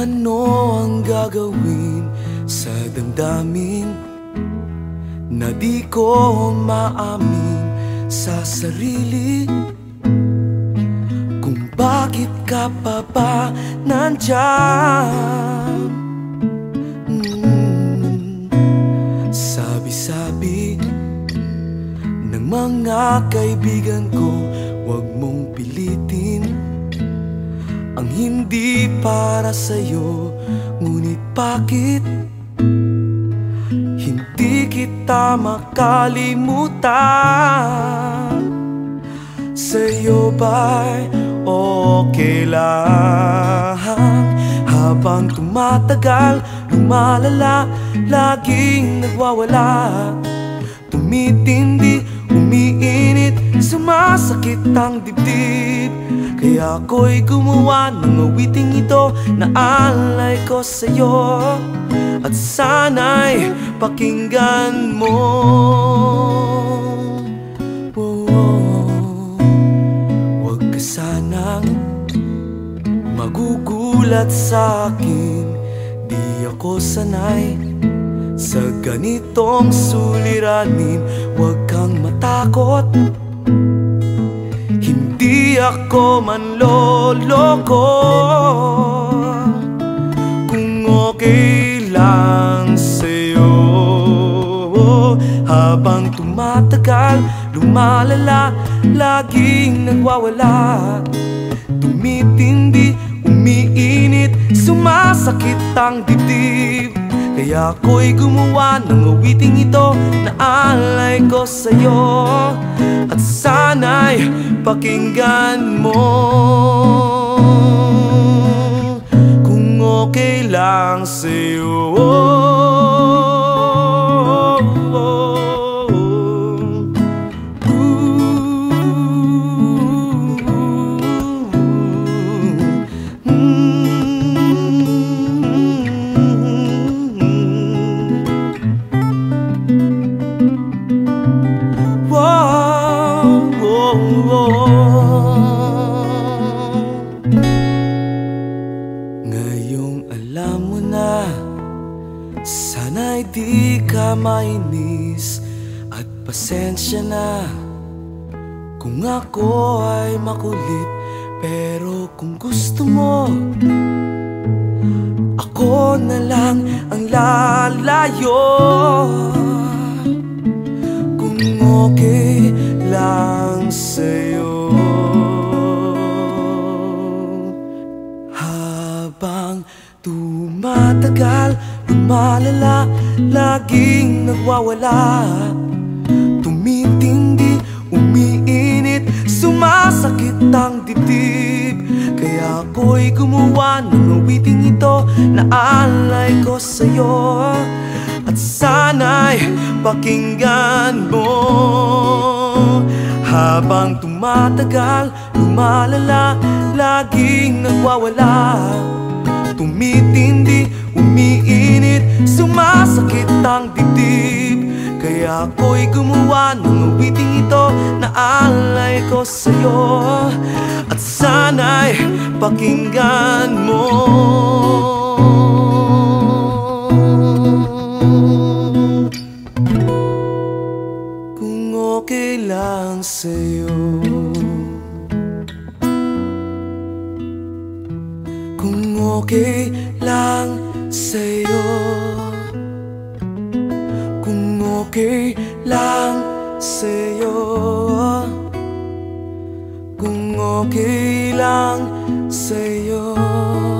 Ano ang gagawin sa damdamin Na di ko maamin sa sarili? Kung bakit ka pa ba nandyan? Hmm, sabi-sabi mm, ng mga kaibigan ko. Ang hindi para sa'yo Ngunit bakit? Hindi kita makalimutan. Sa'yo ba'y okay lang? Habang tumatagal, lumalala Laging nagwawala. Tumitindi, Sumasakit ang dibdib. Kaya ako'y gumawa ng awiting ito Na alay ko sa'yo. At sana'y pakinggan mo. Oh, Huwag ka sanang magugulat sa akin Di ako sanay sa ganitong suliranin. Huwag kang matakot ako manloloko. Kung okay lang sa'yo. Habang tumatagal, lumalala Laging nagwawala. Tumitindi, umiinit Sumasakit ang dibdib. Kaya ako'y gumawa ng awiting ito Na alay ko sa'yo At sana'y pakinggan mo. Kung okay lang sa'yo Sana'y di ka mainis. At pasensya na Kung ako ay makulit. Pero kung gusto mo Ako na lang ang lalayo. Kung okay lang sa'yo. Habang tumatagal, lumalala Laging nagwawala. Tumitindi, umiinit Sumasakit ang dibdib. Kaya ako'y gumawa ng awiting ito Na alay ko sa'yo. At sana'y pakinggan mo Habang tumatagal, lumalala Laging nagwawala. Tumitindi, umiinit Sumasakit ang dibdib. Kaya ako'y gumawa ng awiting ito Na alay ko sa'yo. At sana'y pakinggan mo Kung okay lang sa'yo. Kung okay lang sa'yo. Kung okay lang sa'yo